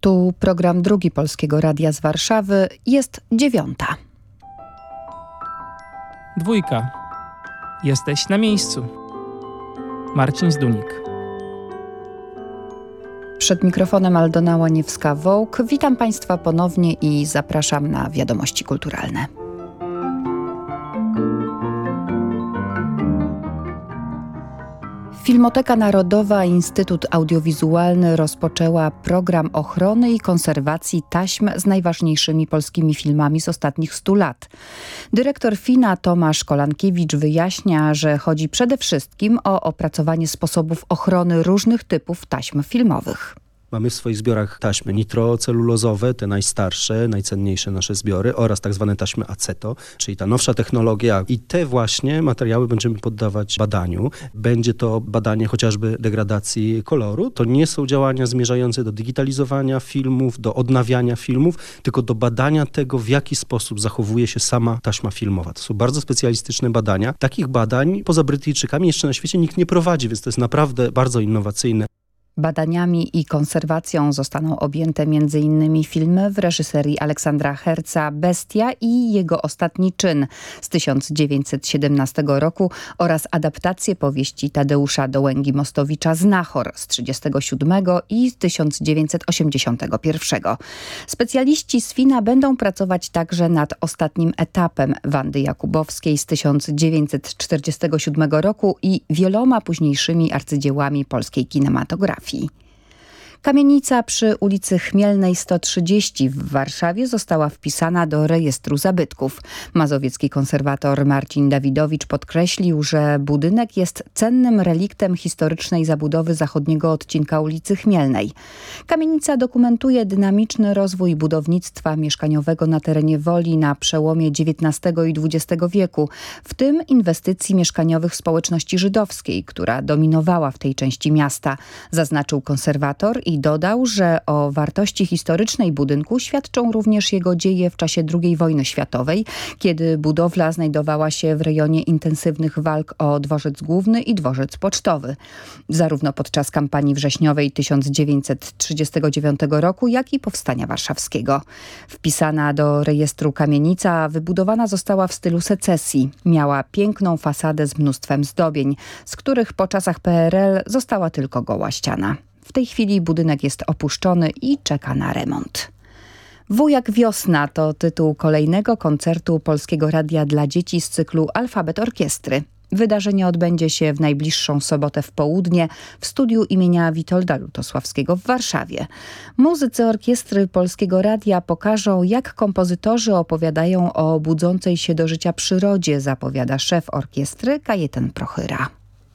Tu program drugi Polskiego Radia z Warszawy jest dziewiąta. Dwójka. Jesteś na miejscu. Marcin Zdunik. Przed mikrofonem Aldona Łaniewska-Wołk. Witam Państwa ponownie i zapraszam na wiadomości kulturalne. Filmoteka Narodowa Instytut Audiowizualny rozpoczęła program ochrony i konserwacji taśm z najważniejszymi polskimi filmami z ostatnich stu lat. Dyrektor FINA Tomasz Kolankiewicz wyjaśnia, że chodzi przede wszystkim o opracowanie sposobów ochrony różnych typów taśm filmowych. Mamy w swoich zbiorach taśmy nitrocelulozowe, te najstarsze, najcenniejsze nasze zbiory oraz tak zwane taśmy aceto, czyli ta nowsza technologia i te właśnie materiały będziemy poddawać badaniu. Będzie to badanie chociażby degradacji koloru. To nie są działania zmierzające do digitalizowania filmów, do odnawiania filmów, tylko do badania tego, w jaki sposób zachowuje się sama taśma filmowa. To są bardzo specjalistyczne badania. Takich badań poza Brytyjczykami jeszcze na świecie nikt nie prowadzi, więc to jest naprawdę bardzo innowacyjne. Badaniami i konserwacją zostaną objęte m.in. filmy w reżyserii Aleksandra Herca Bestia i jego ostatni czyn z 1917 roku oraz adaptacje powieści Tadeusza Dołęgi-Mostowicza Znachor z 1937 i 1981. Specjaliści z FINA będą pracować także nad ostatnim etapem Wandy Jakubowskiej z 1947 roku i wieloma późniejszymi arcydziełami polskiej kinematografii. fee. Kamienica przy ulicy Chmielnej 130 w Warszawie została wpisana do rejestru zabytków. Mazowiecki konserwator Marcin Dawidowicz podkreślił, że budynek jest cennym reliktem historycznej zabudowy zachodniego odcinka ulicy Chmielnej. Kamienica dokumentuje dynamiczny rozwój budownictwa mieszkaniowego na terenie Woli na przełomie XIX i XX wieku, w tym inwestycji mieszkaniowych społeczności żydowskiej, która dominowała w tej części miasta, zaznaczył konserwator i dodał, że o wartości historycznej budynku świadczą również jego dzieje w czasie II wojny światowej, kiedy budowla znajdowała się w rejonie intensywnych walk o dworzec główny i dworzec pocztowy. Zarówno podczas kampanii wrześniowej 1939 roku, jak i powstania warszawskiego. Wpisana do rejestru kamienica wybudowana została w stylu secesji. Miała piękną fasadę z mnóstwem zdobień, z których po czasach PRL została tylko goła ściana. W tej chwili budynek jest opuszczony i czeka na remont. Wujak Wiosna to tytuł kolejnego koncertu Polskiego Radia dla Dzieci z cyklu Alfabet Orkiestry. Wydarzenie odbędzie się w najbliższą sobotę w południe w studiu imienia Witolda Lutosławskiego w Warszawie. Muzycy orkiestry Polskiego Radia pokażą, jak kompozytorzy opowiadają o budzącej się do życia przyrodzie, zapowiada szef orkiestry Kajetan Prochyra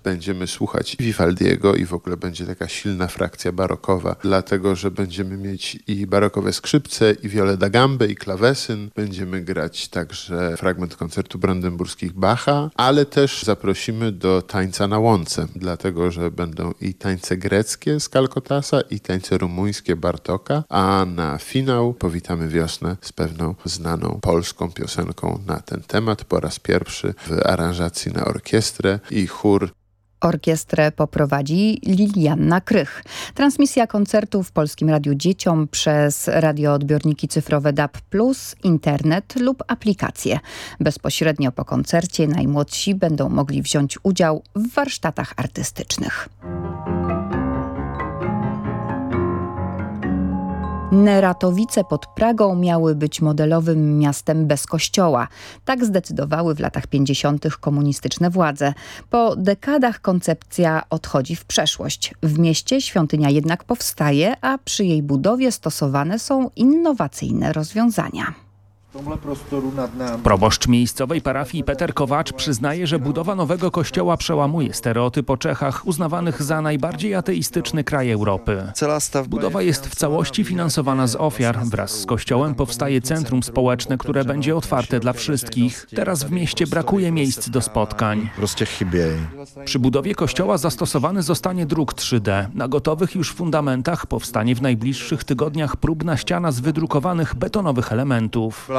będziemy słuchać Vivaldiego i w ogóle będzie taka silna frakcja barokowa, dlatego że będziemy mieć i barokowe skrzypce, i wiole da gambę, i klawesyn. Będziemy grać także fragment koncertu brandenburskich Bacha, ale też zaprosimy do tańca na łące, dlatego że będą i tańce greckie z Kalkotasa, i tańce rumuńskie Bartoka, a na finał powitamy wiosnę z pewną znaną polską piosenką na ten temat po raz pierwszy w aranżacji na orkiestrę i chór Orkiestrę poprowadzi Lilianna Krych. Transmisja koncertu w Polskim Radiu Dzieciom przez radioodbiorniki cyfrowe DAB+, internet lub aplikacje. Bezpośrednio po koncercie najmłodsi będą mogli wziąć udział w warsztatach artystycznych. Neratowice pod Pragą miały być modelowym miastem bez kościoła. Tak zdecydowały w latach 50. komunistyczne władze. Po dekadach koncepcja odchodzi w przeszłość. W mieście świątynia jednak powstaje, a przy jej budowie stosowane są innowacyjne rozwiązania. Proboszcz miejscowej parafii Peter Kowacz przyznaje, że budowa nowego kościoła przełamuje stereotyp o Czechach, uznawanych za najbardziej ateistyczny kraj Europy. Budowa jest w całości finansowana z ofiar. Wraz z kościołem powstaje centrum społeczne, które będzie otwarte dla wszystkich. Teraz w mieście brakuje miejsc do spotkań. Przy budowie kościoła zastosowany zostanie druk 3D. Na gotowych już fundamentach powstanie w najbliższych tygodniach próbna ściana z wydrukowanych betonowych elementów.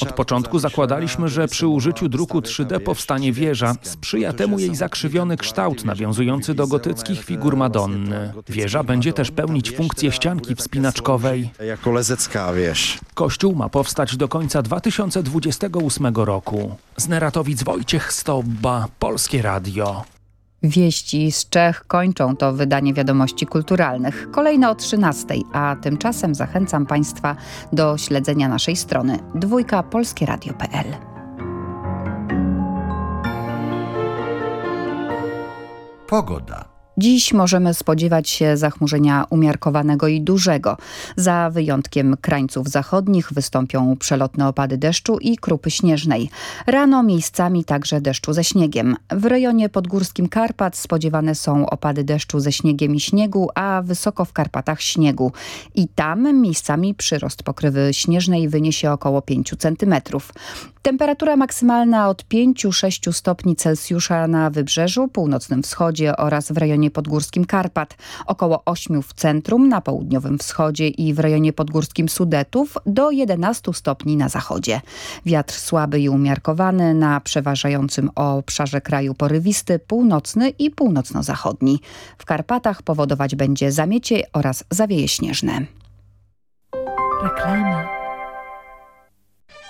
Od początku zakładaliśmy, że przy użyciu druku 3D powstanie wieża. Sprzyja temu jej zakrzywiony kształt nawiązujący do gotyckich figur Madonny. Wieża będzie też pełnić funkcję ścianki wspinaczkowej. Jako lezecká věž. Kościół ma powstać do końca 2028 roku. Z Neratowic Wojciech Stobba, Polskie Radio. Wieści z Czech kończą to wydanie wiadomości kulturalnych. Kolejne o 13, a tymczasem zachęcam Państwa do śledzenia naszej strony dwójka polskieradio.pl. Pogoda. Dziś możemy spodziewać się zachmurzenia umiarkowanego i dużego. Za wyjątkiem krańców zachodnich wystąpią przelotne opady deszczu i krupy śnieżnej. Rano miejscami także deszczu ze śniegiem. W rejonie podgórskim Karpat spodziewane są opady deszczu ze śniegiem i śniegu, a wysoko w Karpatach śniegu. I tam miejscami przyrost pokrywy śnieżnej wyniesie około 5 cm. Temperatura maksymalna od 5-6 stopni Celsjusza na wybrzeżu, północnym wschodzie oraz w rejonie podgórskim Karpat, około 8 w centrum, na południowym wschodzie i w rejonie podgórskim Sudetów do 11 stopni na zachodzie. Wiatr słaby i umiarkowany na przeważającym obszarze kraju porywisty, północny i północno-zachodni. W Karpatach powodować będzie zamiecie oraz zawieje śnieżne. Reklama.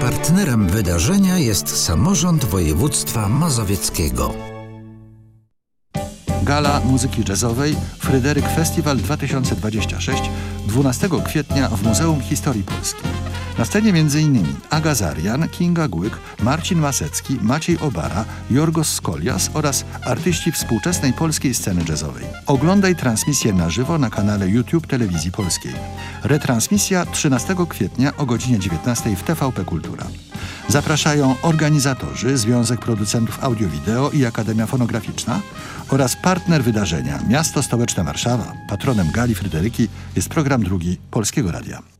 Partnerem wydarzenia jest samorząd województwa mazowieckiego. Gala Muzyki Jazzowej Fryderyk Festiwal 2026 12 kwietnia w Muzeum Historii Polski. Na scenie m.in. Aga Zarian, Kinga Głyk, Marcin Masecki, Maciej Obara, Jorgos Skolias oraz artyści współczesnej polskiej sceny jazzowej. Oglądaj transmisję na żywo na kanale YouTube Telewizji Polskiej. Retransmisja 13 kwietnia o godzinie 19 w TVP Kultura. Zapraszają organizatorzy, Związek Producentów Audio-Wideo i Akademia Fonograficzna oraz partner wydarzenia Miasto Stołeczne Warszawa. Patronem Gali Fryderyki jest program drugi Polskiego Radia.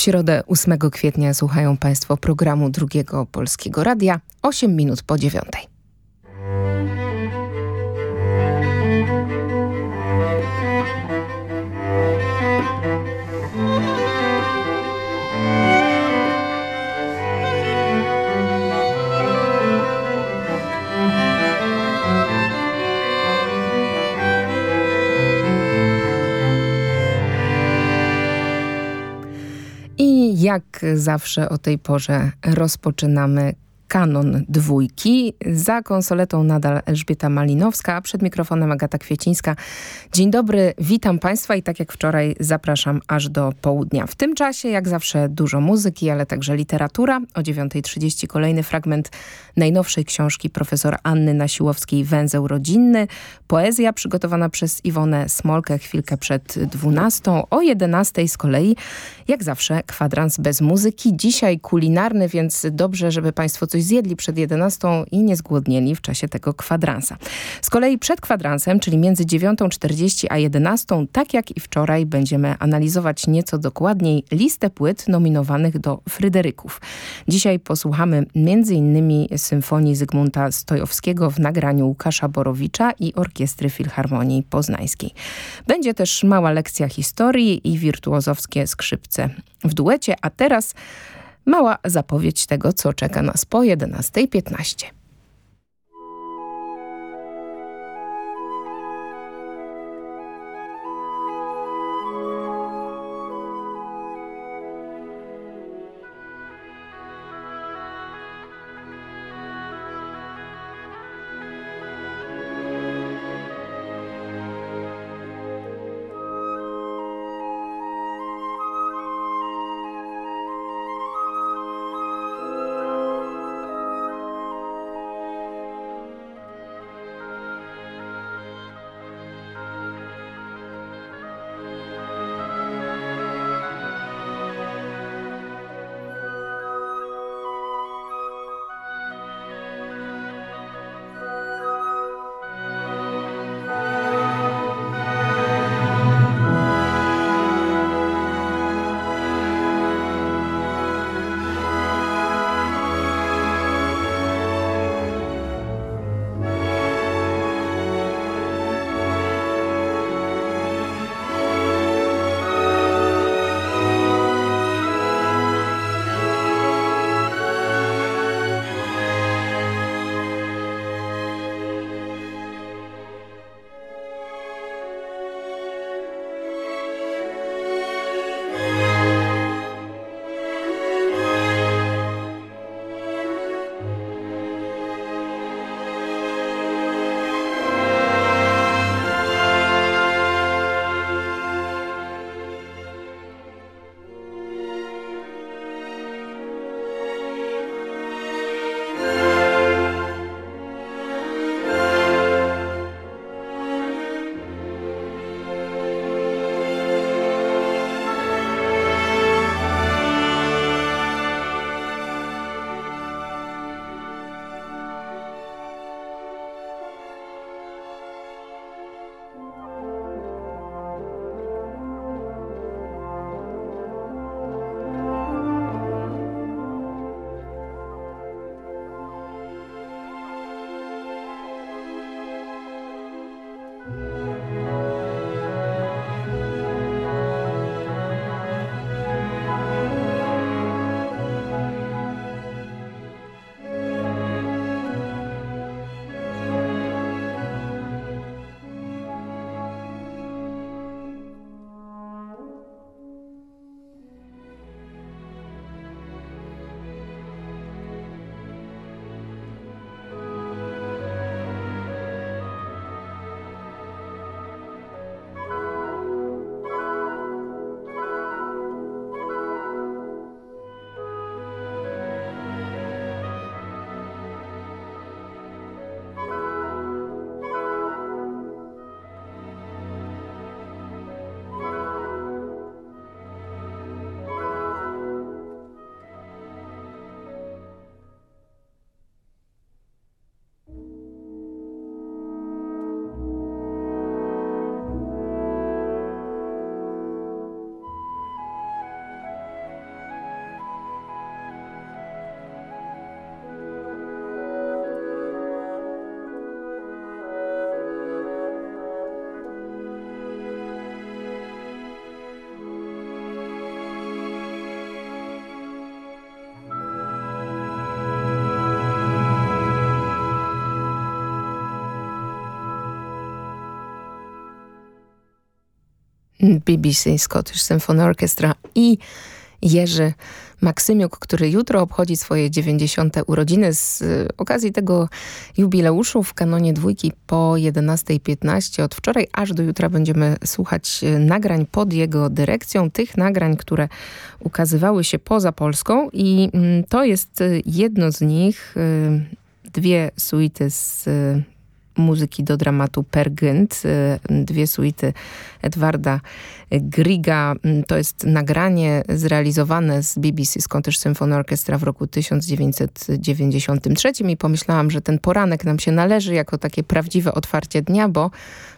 W środę 8 kwietnia słuchają Państwo programu Drugiego Polskiego Radia 8 minut po dziewiątej. Jak zawsze o tej porze rozpoczynamy kanon dwójki. Za konsoletą nadal Elżbieta Malinowska, a przed mikrofonem Agata Kwiecińska. Dzień dobry, witam Państwa i tak jak wczoraj zapraszam aż do południa. W tym czasie jak zawsze dużo muzyki, ale także literatura. O 9.30 kolejny fragment najnowszej książki profesor Anny Nasiłowskiej Węzeł rodzinny. Poezja przygotowana przez Iwonę Smolkę chwilkę przed 12. O 11 z kolei jak zawsze kwadrans bez muzyki. Dzisiaj kulinarny, więc dobrze, żeby Państwo coś zjedli przed 11 i nie zgłodnieli w czasie tego kwadransa. Z kolei przed kwadransem, czyli między 9.40 a 11, tak jak i wczoraj, będziemy analizować nieco dokładniej listę płyt nominowanych do Fryderyków. Dzisiaj posłuchamy m.in. symfonii Zygmunta Stojowskiego w nagraniu Łukasza Borowicza i Orkiestry Filharmonii Poznańskiej. Będzie też mała lekcja historii i wirtuozowskie skrzypce w duecie, a teraz Mała zapowiedź tego, co czeka nas po 11.15. BBC Scottish Symphony Orchestra i Jerzy Maksymiuk, który jutro obchodzi swoje 90. urodziny. Z y, okazji tego jubileuszu w kanonie dwójki po 11.15 od wczoraj aż do jutra będziemy słuchać y, nagrań pod jego dyrekcją, tych nagrań, które ukazywały się poza Polską i mm, to jest y, jedno z nich, dwie suity z muzyki do dramatu Per Gynt, y, dwie suity Edwarda Griga. Mm, to jest nagranie zrealizowane z BBC Scottish Symphony Orchestra w roku 1993 i pomyślałam, że ten poranek nam się należy jako takie prawdziwe otwarcie dnia, bo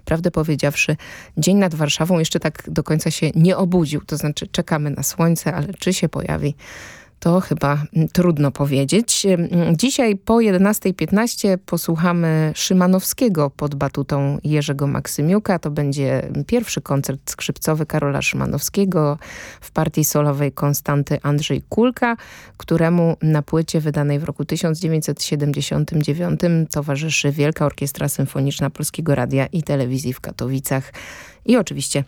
prawdę powiedziawszy, dzień nad Warszawą jeszcze tak do końca się nie obudził. To znaczy czekamy na słońce, ale czy się pojawi to chyba mm, trudno powiedzieć. Dzisiaj po 11.15 posłuchamy Szymanowskiego pod batutą Jerzego Maksymiuka. To będzie pierwszy koncert skrzypcowy Karola Szymanowskiego w partii solowej Konstanty Andrzej Kulka, któremu na płycie wydanej w roku 1979 towarzyszy Wielka Orkiestra Symfoniczna Polskiego Radia i Telewizji w Katowicach i oczywiście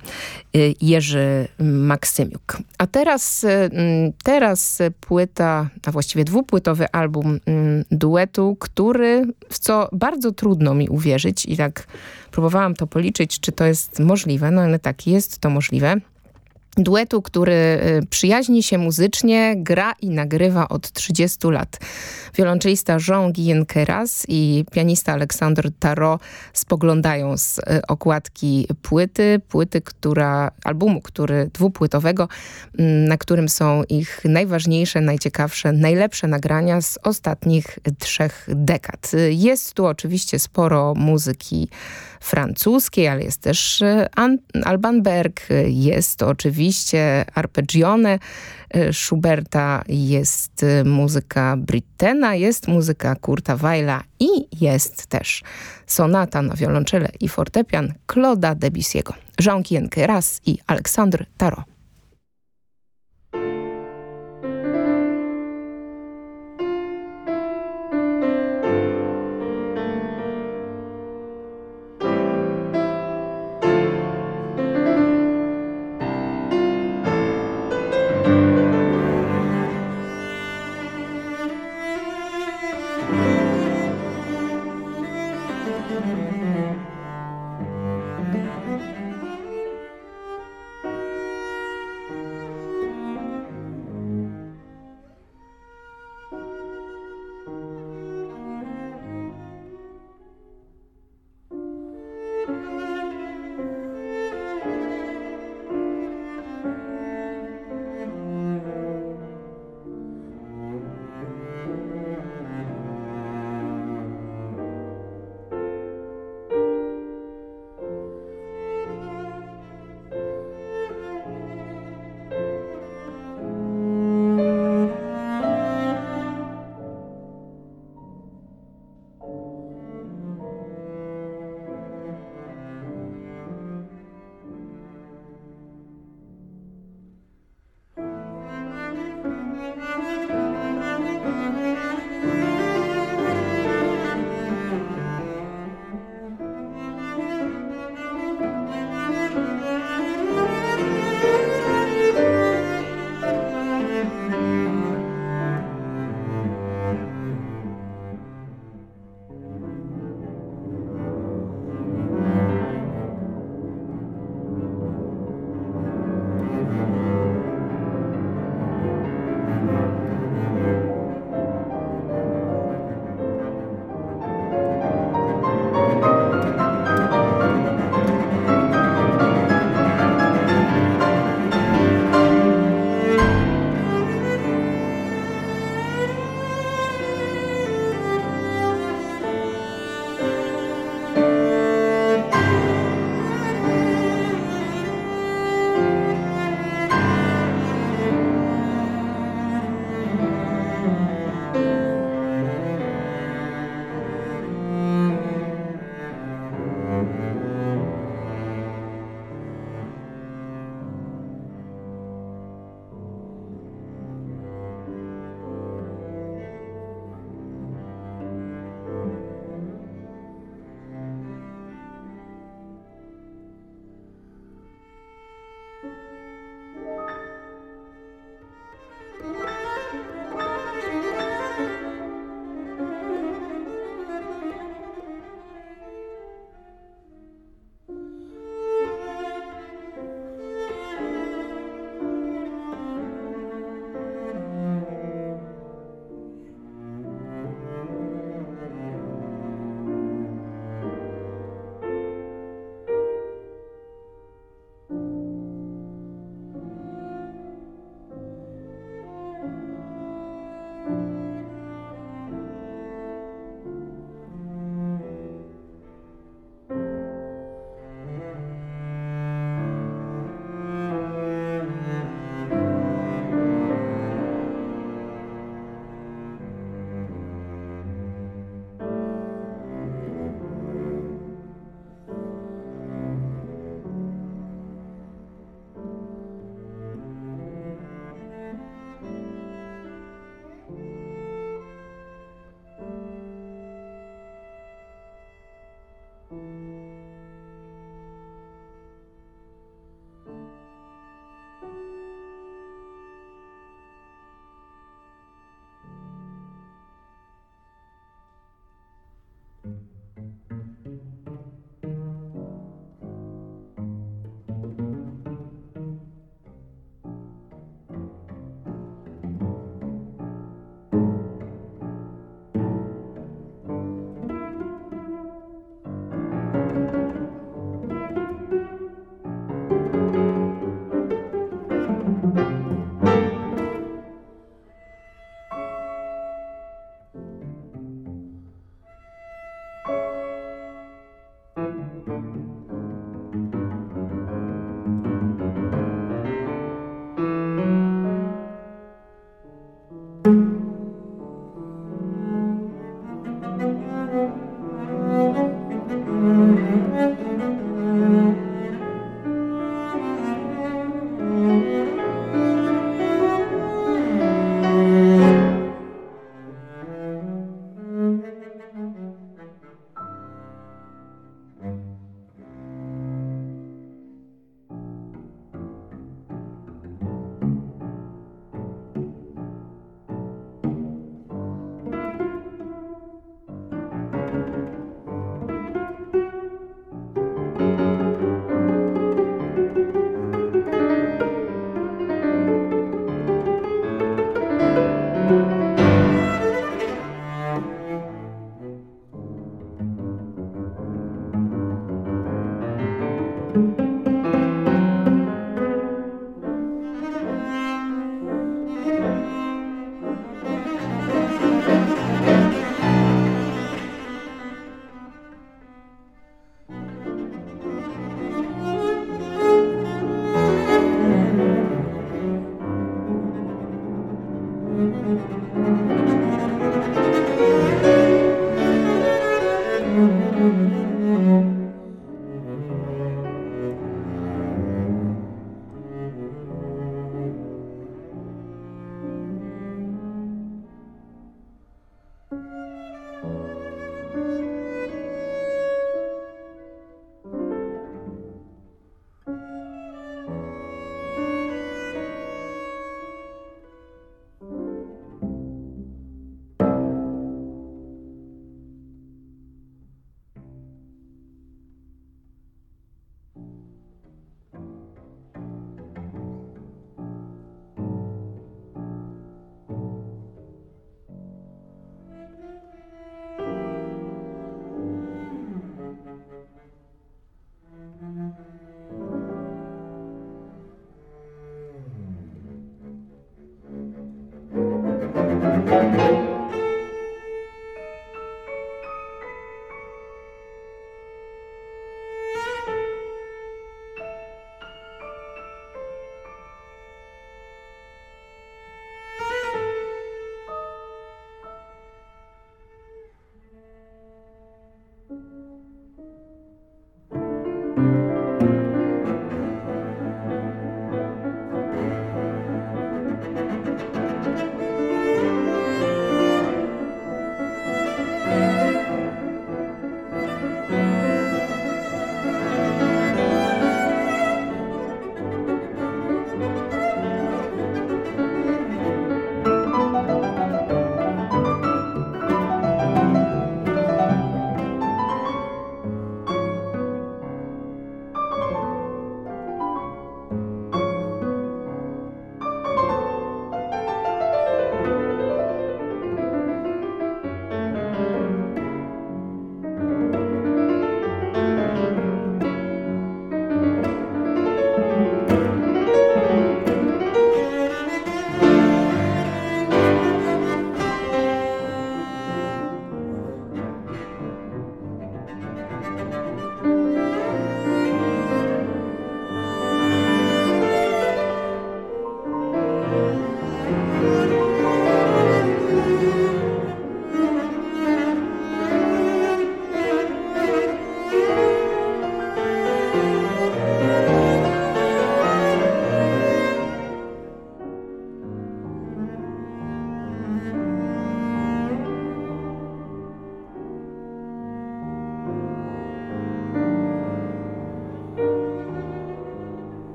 y, Jerzy Maksymiuk. A teraz, y, mm, teraz płyta, a właściwie dwupłytowy album mm, duetu, który, w co bardzo trudno mi uwierzyć i tak próbowałam to policzyć, czy to jest możliwe. No ale tak, jest to możliwe duetu, który y, przyjaźni się muzycznie, gra i nagrywa od 30 lat. Wiolonczelista Jean-Guyen Keras i pianista Aleksander Tarot spoglądają z y, okładki płyty, płyty, która, albumu, który dwupłytowego, mm, na którym są ich najważniejsze, najciekawsze, najlepsze nagrania z ostatnich trzech dekad. Jest tu oczywiście sporo muzyki francuskiej, ale jest też e, Alban Berg, jest oczywiście arpeggione e, Schuberta, jest e, muzyka Brittena, jest muzyka Kurta Weila i jest też sonata na wiolonczele i fortepian Claude'a Debussy'ego. Jean-Kien Keras i Alexandre Tarot.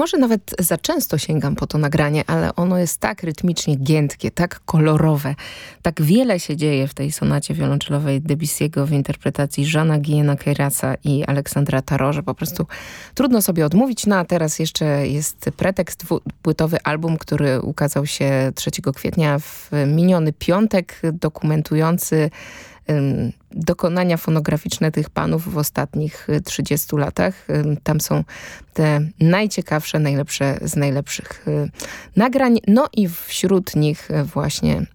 Może nawet za często sięgam po to nagranie, ale ono jest tak rytmicznie giętkie, tak kolorowe. Tak wiele się dzieje w tej sonacie wiolonczelowej Debussy'ego w interpretacji Żana Guillena Keirasa i Aleksandra Taro, że po prostu trudno sobie odmówić. No a teraz jeszcze jest pretekst płytowy album, który ukazał się 3 kwietnia w miniony piątek, dokumentujący dokonania fonograficzne tych panów w ostatnich 30 latach. Tam są te najciekawsze, najlepsze z najlepszych y, nagrań. No i wśród nich właśnie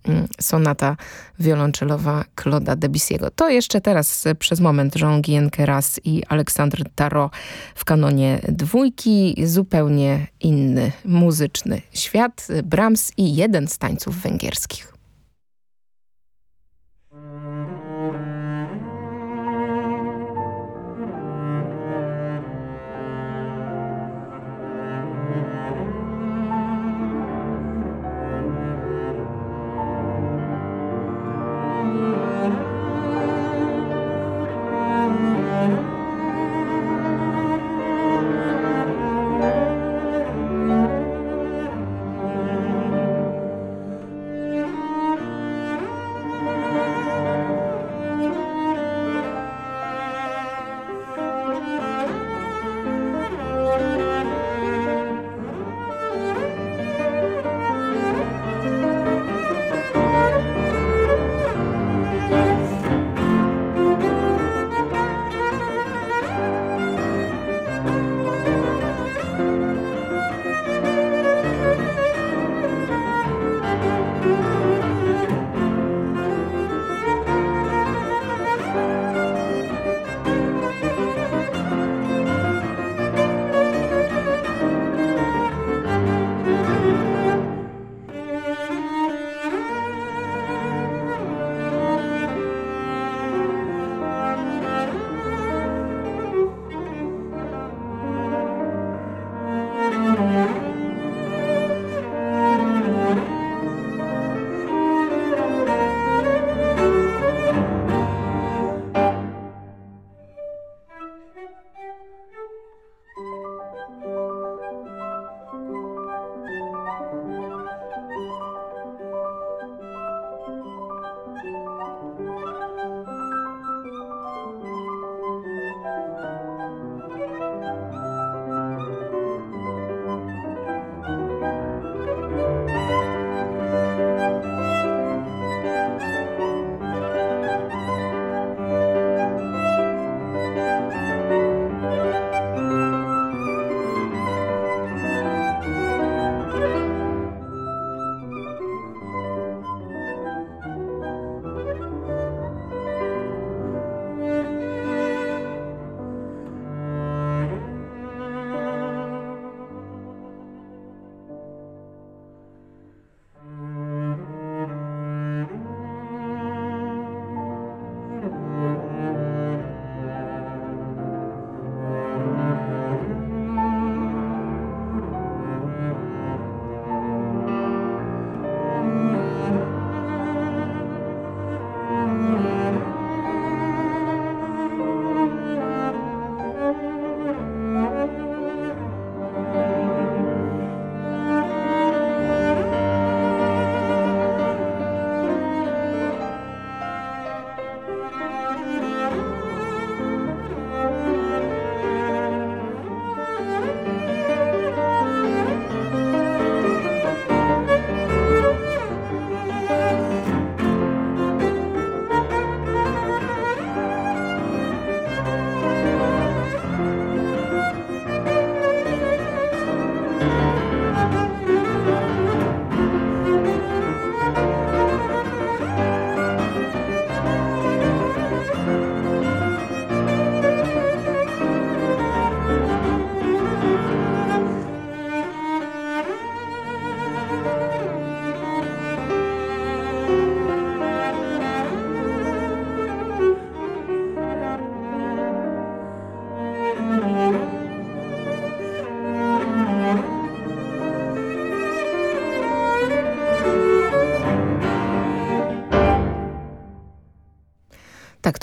sonata wiolonczelowa Claude'a Debussy'ego. To jeszcze teraz przez moment Jean-Guyen Keras i Aleksandr Tarot w kanonie dwójki. Zupełnie inny muzyczny świat. Brahms i jeden z tańców węgierskich.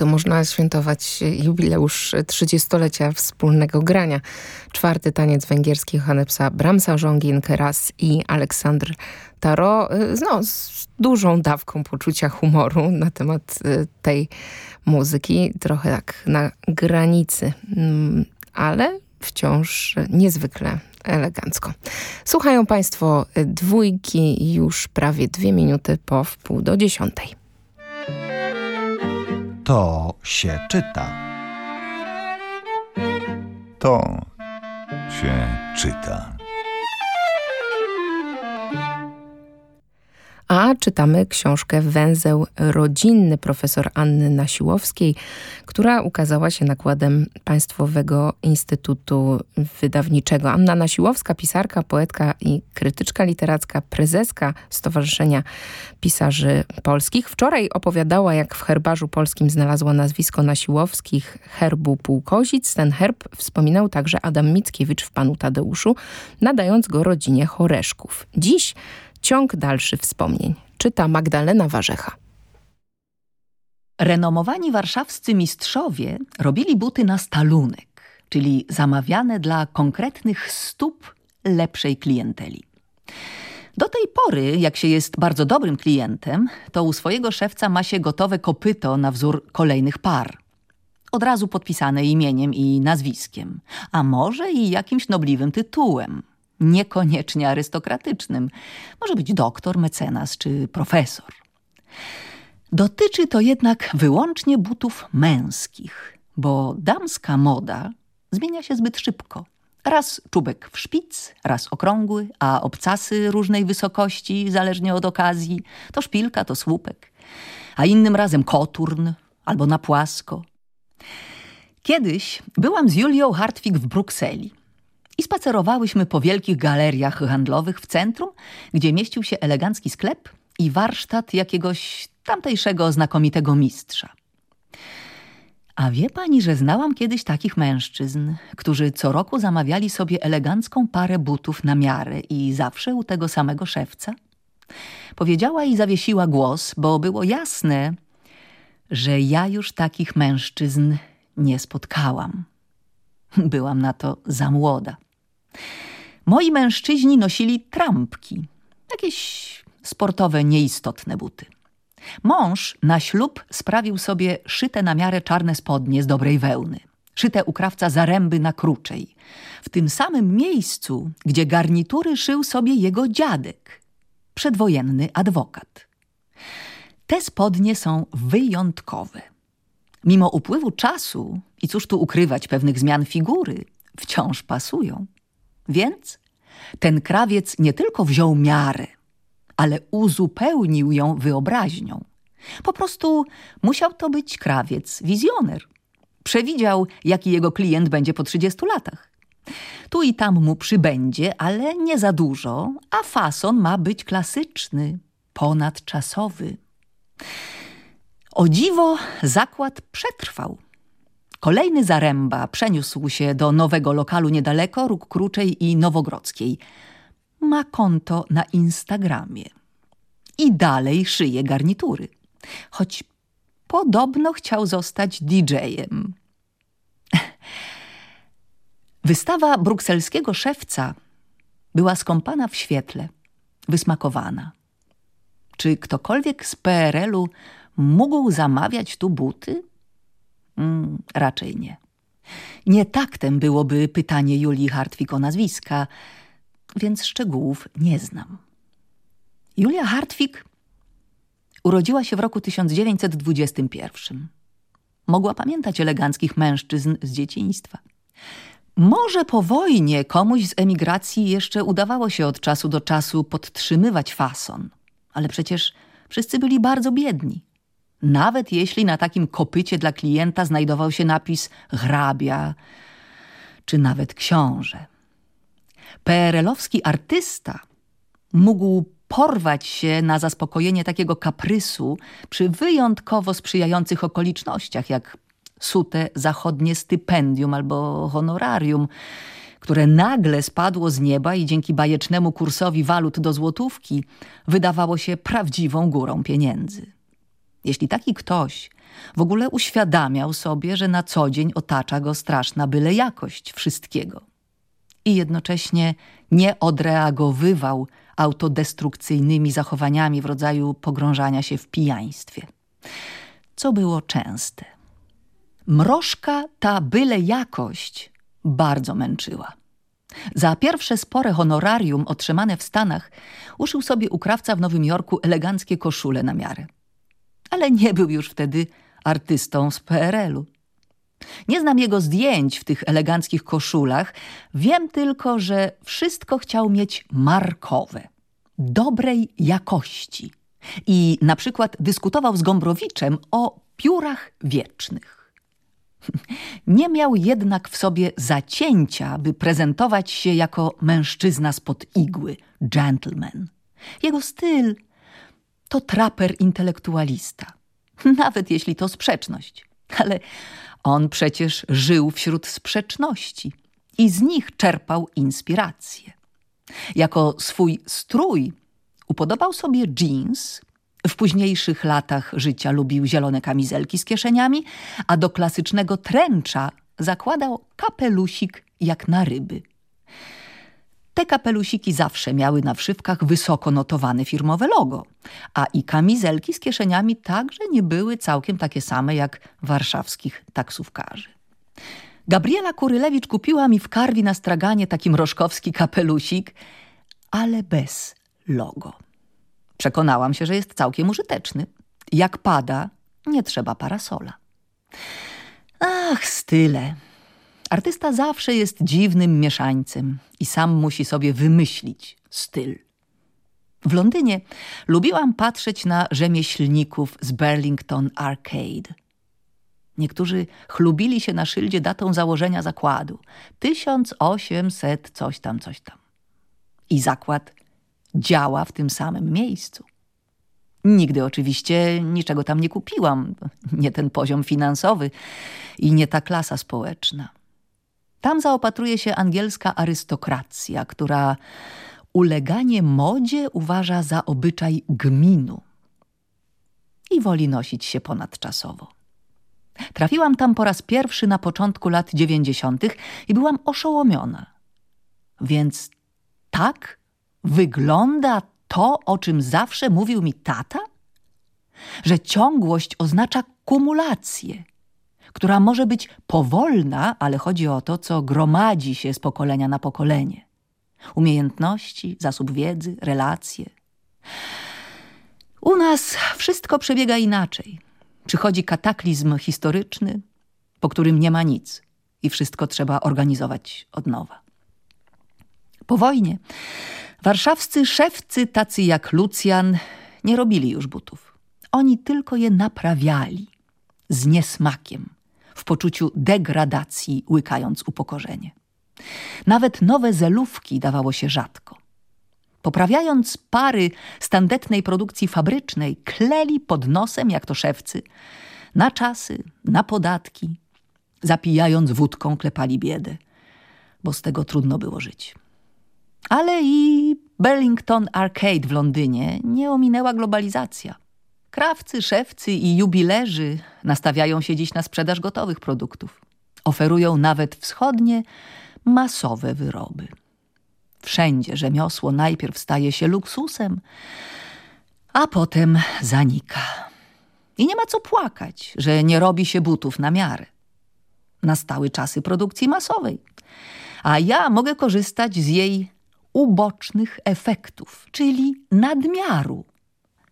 To można świętować jubileusz 30-lecia wspólnego grania. Czwarty taniec węgierski Hanepsa Bramsa Żongin, Keras i Aleksandr Taro y, no, z dużą dawką poczucia humoru na temat y, tej muzyki. Trochę tak na granicy, mm, ale wciąż niezwykle elegancko. Słuchają Państwo dwójki już prawie dwie minuty po wpół do dziesiątej. To się czyta. To się czyta. A czytamy książkę Węzeł rodzinny profesor Anny Nasiłowskiej, która ukazała się nakładem Państwowego Instytutu Wydawniczego. Anna Nasiłowska, pisarka, poetka i krytyczka literacka, prezeska Stowarzyszenia Pisarzy Polskich. Wczoraj opowiadała, jak w herbarzu polskim znalazła nazwisko Nasiłowskich herbu Półkozic. Ten herb wspominał także Adam Mickiewicz w Panu Tadeuszu, nadając go rodzinie Choreszków. Dziś Ciąg dalszy wspomnień. Czyta Magdalena Warzecha. Renomowani warszawscy mistrzowie robili buty na stalunek, czyli zamawiane dla konkretnych stóp lepszej klienteli. Do tej pory, jak się jest bardzo dobrym klientem, to u swojego szewca ma się gotowe kopyto na wzór kolejnych par. Od razu podpisane imieniem i nazwiskiem, a może i jakimś nobliwym tytułem – niekoniecznie arystokratycznym. Może być doktor, mecenas czy profesor. Dotyczy to jednak wyłącznie butów męskich, bo damska moda zmienia się zbyt szybko. Raz czubek w szpic, raz okrągły, a obcasy różnej wysokości, zależnie od okazji. To szpilka, to słupek. A innym razem koturn albo na płasko. Kiedyś byłam z Julią Hartwig w Brukseli i spacerowałyśmy po wielkich galeriach handlowych w centrum, gdzie mieścił się elegancki sklep i warsztat jakiegoś tamtejszego znakomitego mistrza. A wie pani, że znałam kiedyś takich mężczyzn, którzy co roku zamawiali sobie elegancką parę butów na miarę i zawsze u tego samego szewca? Powiedziała i zawiesiła głos, bo było jasne, że ja już takich mężczyzn nie spotkałam. Byłam na to za młoda. Moi mężczyźni nosili trampki, jakieś sportowe, nieistotne buty. Mąż na ślub sprawił sobie szyte na miarę czarne spodnie z dobrej wełny. Szyte u krawca zaręby na kruczej. W tym samym miejscu, gdzie garnitury szył sobie jego dziadek, przedwojenny adwokat. Te spodnie są wyjątkowe. Mimo upływu czasu, i cóż tu ukrywać pewnych zmian figury, wciąż pasują. Więc ten krawiec nie tylko wziął miarę, ale uzupełnił ją wyobraźnią. Po prostu musiał to być krawiec, wizjoner. Przewidział, jaki jego klient będzie po 30 latach. Tu i tam mu przybędzie, ale nie za dużo, a fason ma być klasyczny, ponadczasowy. O dziwo zakład przetrwał. Kolejny zaręba przeniósł się do nowego lokalu niedaleko Róg Kruczej i Nowogrodzkiej. Ma konto na Instagramie. I dalej szyje garnitury. Choć podobno chciał zostać DJ-em. Wystawa brukselskiego szewca była skąpana w świetle, wysmakowana. Czy ktokolwiek z PRL-u mógł zamawiać tu buty? Mm, raczej nie. Nie taktem byłoby pytanie Julii Hartwig o nazwiska, więc szczegółów nie znam. Julia Hartwig urodziła się w roku 1921. Mogła pamiętać eleganckich mężczyzn z dzieciństwa. Może po wojnie komuś z emigracji jeszcze udawało się od czasu do czasu podtrzymywać fason, ale przecież wszyscy byli bardzo biedni nawet jeśli na takim kopycie dla klienta znajdował się napis hrabia czy nawet książę. PRL-owski artysta mógł porwać się na zaspokojenie takiego kaprysu przy wyjątkowo sprzyjających okolicznościach, jak sute zachodnie stypendium albo honorarium, które nagle spadło z nieba i dzięki bajecznemu kursowi walut do złotówki wydawało się prawdziwą górą pieniędzy. Jeśli taki ktoś w ogóle uświadamiał sobie, że na co dzień otacza go straszna byle jakość wszystkiego i jednocześnie nie odreagowywał autodestrukcyjnymi zachowaniami w rodzaju pogrążania się w pijaństwie, co było częste. Mrożka ta byle jakość bardzo męczyła. Za pierwsze spore honorarium otrzymane w Stanach uszył sobie ukrawca w Nowym Jorku eleganckie koszule na miarę. Ale nie był już wtedy artystą z PRL-u. Nie znam jego zdjęć w tych eleganckich koszulach. Wiem tylko, że wszystko chciał mieć markowe, dobrej jakości. I na przykład dyskutował z Gombrowiczem o piórach wiecznych. Nie miał jednak w sobie zacięcia, by prezentować się jako mężczyzna spod igły, gentleman. Jego styl to traper intelektualista, nawet jeśli to sprzeczność. Ale on przecież żył wśród sprzeczności i z nich czerpał inspirację. Jako swój strój upodobał sobie jeans. W późniejszych latach życia lubił zielone kamizelki z kieszeniami, a do klasycznego tręcza zakładał kapelusik jak na ryby. Te kapelusiki zawsze miały na wszywkach wysoko notowane firmowe logo, a i kamizelki z kieszeniami także nie były całkiem takie same jak warszawskich taksówkarzy. Gabriela Kurylewicz kupiła mi w Karwi na straganie taki mrożkowski kapelusik, ale bez logo. Przekonałam się, że jest całkiem użyteczny. Jak pada, nie trzeba parasola. Ach, style. Artysta zawsze jest dziwnym mieszańcem i sam musi sobie wymyślić styl. W Londynie lubiłam patrzeć na rzemieślników z Burlington Arcade. Niektórzy chlubili się na szyldzie datą założenia zakładu. 1800 coś tam, coś tam. I zakład działa w tym samym miejscu. Nigdy oczywiście niczego tam nie kupiłam. Nie ten poziom finansowy i nie ta klasa społeczna. Tam zaopatruje się angielska arystokracja, która uleganie modzie uważa za obyczaj gminu i woli nosić się ponadczasowo. Trafiłam tam po raz pierwszy na początku lat dziewięćdziesiątych i byłam oszołomiona. Więc tak wygląda to, o czym zawsze mówił mi tata? Że ciągłość oznacza kumulację, która może być powolna, ale chodzi o to, co gromadzi się z pokolenia na pokolenie. Umiejętności, zasób wiedzy, relacje. U nas wszystko przebiega inaczej. Przychodzi kataklizm historyczny, po którym nie ma nic i wszystko trzeba organizować od nowa. Po wojnie warszawscy szewcy, tacy jak Lucjan, nie robili już butów. Oni tylko je naprawiali z niesmakiem, w poczuciu degradacji, łykając upokorzenie. Nawet nowe zelówki dawało się rzadko. Poprawiając pary z tandetnej produkcji fabrycznej, kleli pod nosem, jak to szewcy, na czasy, na podatki. Zapijając wódką, klepali biedę, bo z tego trudno było żyć. Ale i Burlington Arcade w Londynie nie ominęła globalizacja. Krawcy, szewcy i jubilerzy nastawiają się dziś na sprzedaż gotowych produktów. Oferują nawet wschodnie, masowe wyroby. Wszędzie rzemiosło najpierw staje się luksusem, a potem zanika. I nie ma co płakać, że nie robi się butów na miarę. Nastały czasy produkcji masowej, a ja mogę korzystać z jej ubocznych efektów, czyli nadmiaru,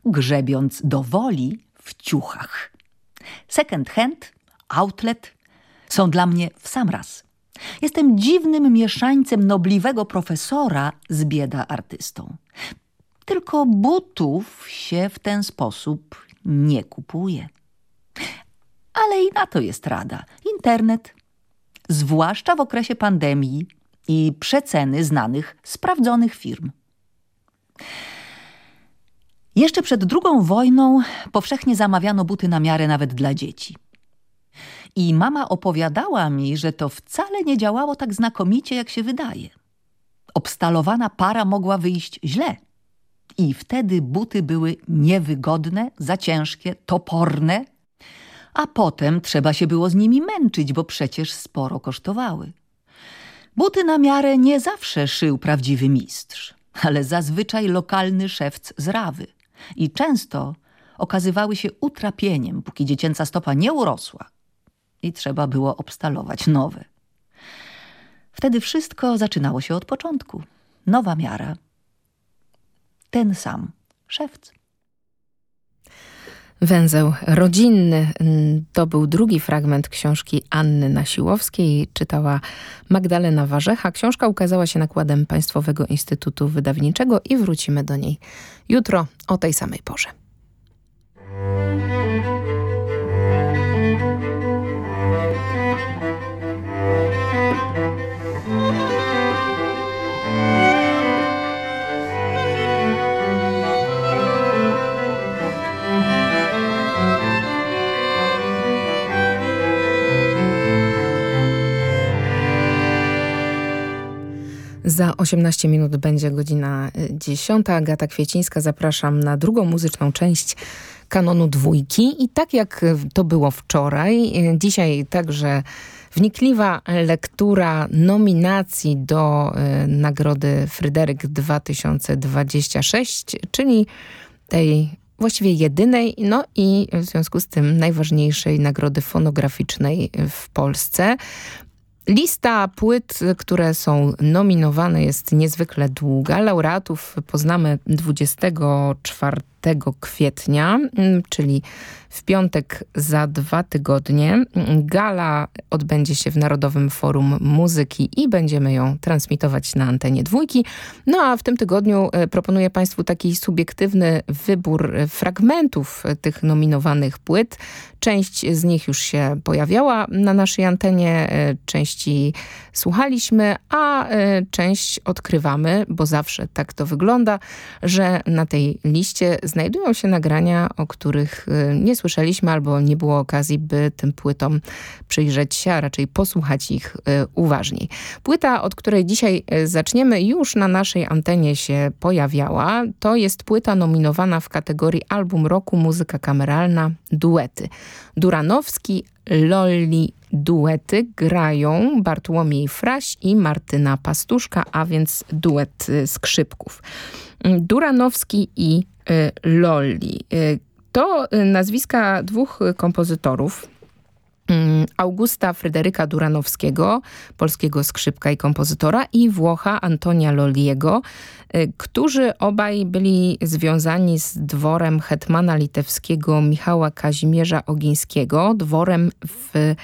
grzebiąc do woli w ciuchach. Second hand, outlet są dla mnie w sam raz. Jestem dziwnym mieszańcem nobliwego profesora z bieda artystą. Tylko butów się w ten sposób nie kupuje. Ale i na to jest rada. Internet, zwłaszcza w okresie pandemii i przeceny znanych, sprawdzonych firm. Jeszcze przed drugą wojną powszechnie zamawiano buty na miarę nawet dla dzieci. I mama opowiadała mi, że to wcale nie działało tak znakomicie, jak się wydaje. Obstalowana para mogła wyjść źle. I wtedy buty były niewygodne, za ciężkie, toporne, a potem trzeba się było z nimi męczyć, bo przecież sporo kosztowały. Buty na miarę nie zawsze szył prawdziwy mistrz, ale zazwyczaj lokalny szewc z Rawy. I często okazywały się utrapieniem, póki dziecięca stopa nie urosła i trzeba było obstalować nowe. Wtedy wszystko zaczynało się od początku. Nowa miara. Ten sam szewc. Węzeł rodzinny to był drugi fragment książki Anny Nasiłowskiej. Czytała Magdalena Warzecha. Książka ukazała się nakładem Państwowego Instytutu Wydawniczego i wrócimy do niej jutro o tej samej porze. Za 18 minut będzie godzina 10. Y, Agata Kwiecińska. Zapraszam na drugą muzyczną część kanonu dwójki. I tak jak to było wczoraj, y, dzisiaj także wnikliwa lektura nominacji do y, Nagrody Fryderyk 2026, czyli tej właściwie jedynej, no i w związku z tym najważniejszej nagrody fonograficznej w Polsce. Lista płyt, które są nominowane jest niezwykle długa. Laureatów poznamy 24 kwietnia, mm, czyli w piątek za dwa tygodnie. Gala odbędzie się w Narodowym Forum Muzyki i będziemy ją transmitować na antenie dwójki. No a w tym tygodniu e, proponuję Państwu taki subiektywny wybór fragmentów tych nominowanych płyt. Część z nich już się pojawiała na naszej antenie, e, części słuchaliśmy, a e, część odkrywamy, bo zawsze tak to wygląda, że na tej liście znajdują się nagrania, o których nie słyszeliśmy albo nie było okazji, by tym płytom przyjrzeć się, a raczej posłuchać ich e, uważniej. Płyta, od której dzisiaj e, zaczniemy, już na naszej antenie się pojawiała. To jest płyta nominowana w kategorii Album Roku Muzyka Kameralna Duety. Duranowski, Lolli duety grają Bartłomiej Fraś i Martyna Pastuszka, a więc duet skrzypków. Duranowski i Lolli. To y, nazwiska dwóch kompozytorów. Mm, Augusta Fryderyka Duranowskiego, polskiego skrzypka i kompozytora i Włocha Antonia Loliego, y, którzy obaj byli związani z dworem hetmana litewskiego Michała Kazimierza Ogińskiego, dworem w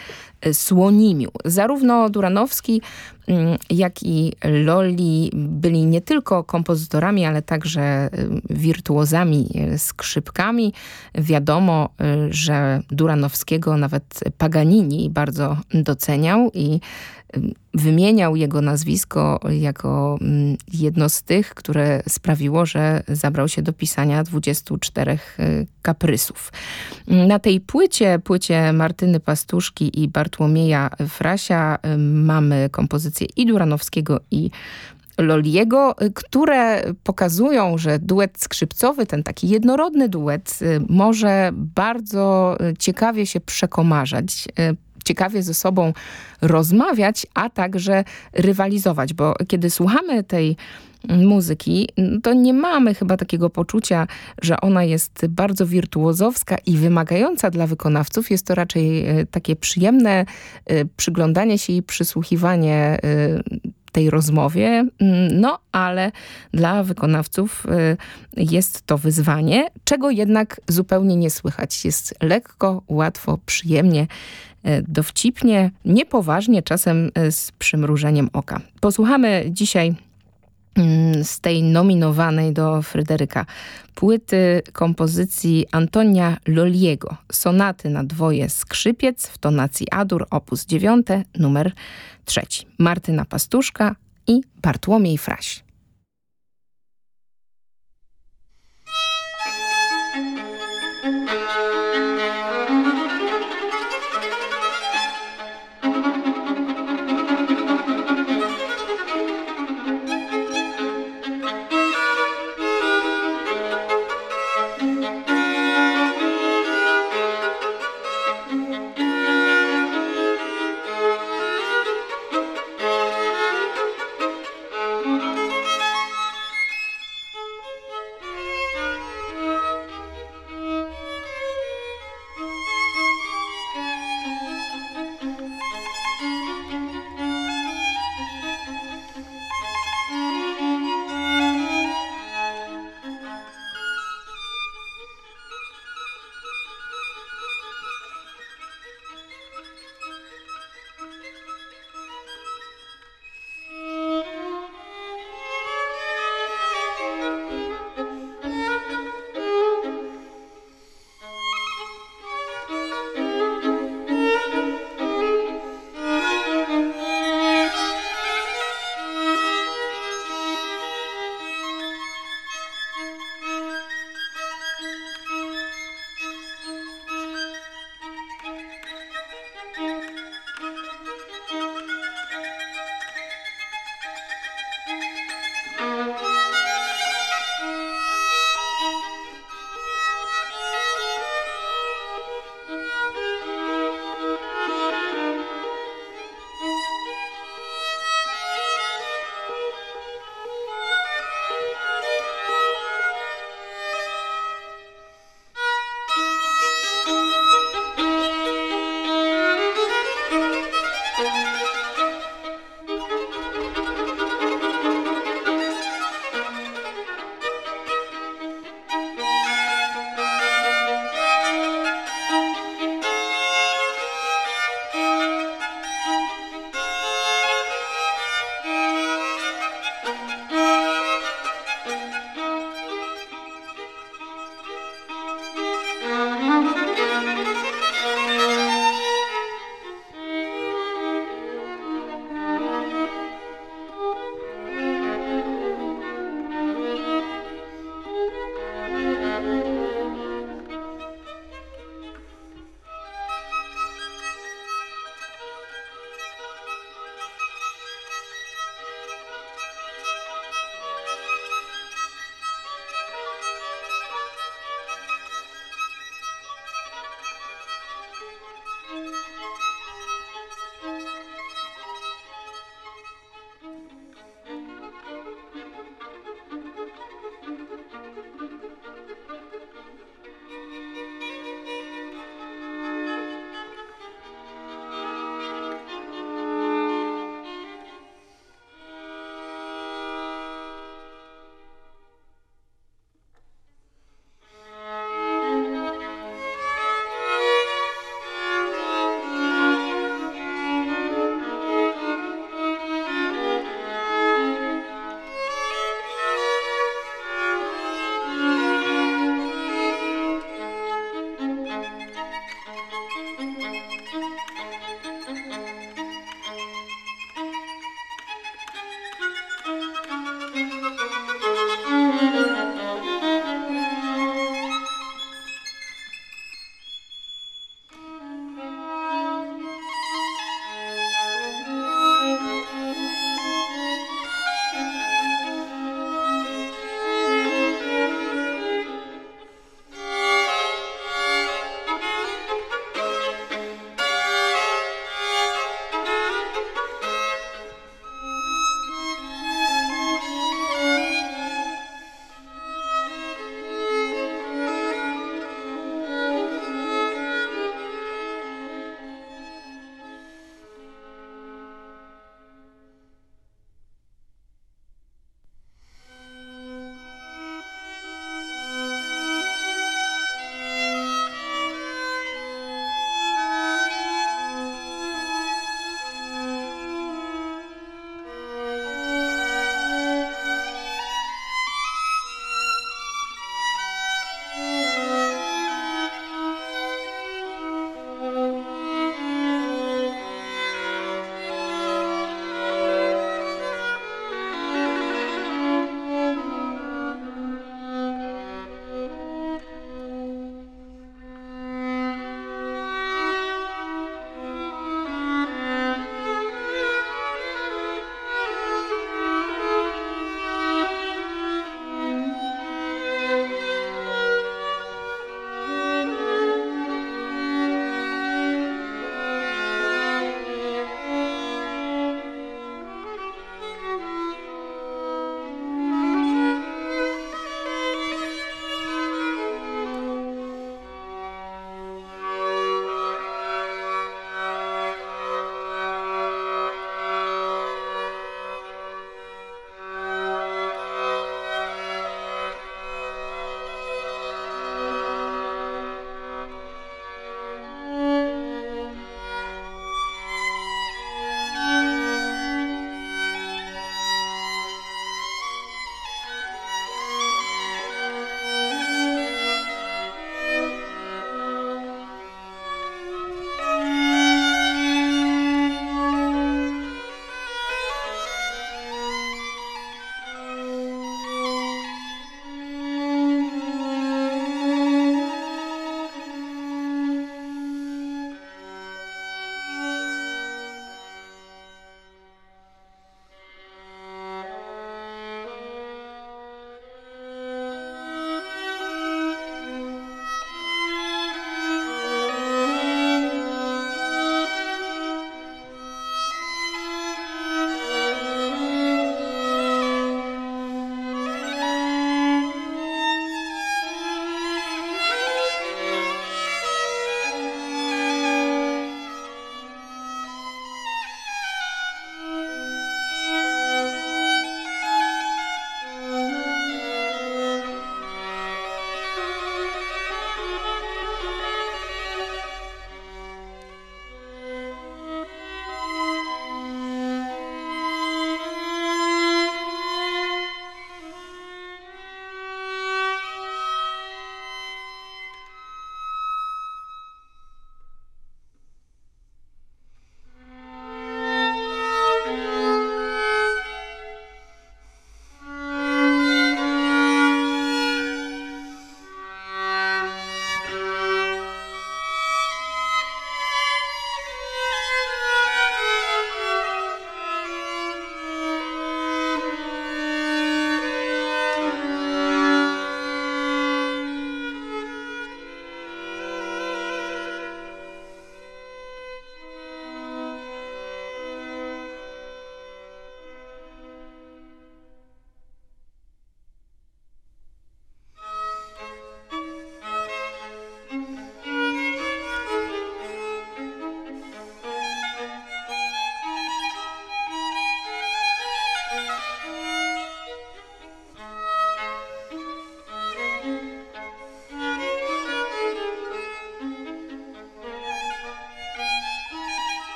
Słonimiu. Zarówno Duranowski, mm, jak i Loli byli nie tylko kompozytorami, ale także y, wirtuozami y, skrzypkami. Wiadomo, y, że Duranowskiego nawet Paganini bardzo doceniał i wymieniał jego nazwisko jako mm, jedno z tych, które sprawiło, że zabrał się do pisania 24 kaprysów. Na tej płycie, płycie Martyny Pastuszki i Bartłomieja Frasia mamy kompozycje i Duranowskiego i Loliego, które pokazują, że duet skrzypcowy, ten taki jednorodny duet, może bardzo ciekawie się przekomarzać, ciekawie ze sobą rozmawiać, a także rywalizować, bo kiedy słuchamy tej muzyki, to nie mamy chyba takiego poczucia, że ona jest bardzo wirtuozowska i wymagająca dla wykonawców. Jest to raczej e, takie przyjemne e, przyglądanie się i przysłuchiwanie e, tej rozmowie, mm, no ale dla wykonawców jest to wyzwanie, czego jednak zupełnie nie słychać. Jest lekko, łatwo, przyjemnie dowcipnie, niepoważnie, czasem e, z przymrużeniem oka. Posłuchamy dzisiaj mm, z tej nominowanej do Fryderyka płyty kompozycji Antonia Loliego, sonaty na dwoje skrzypiec w tonacji Adur, opus 9, numer 3. Martyna Pastuszka i Bartłomiej Fraś.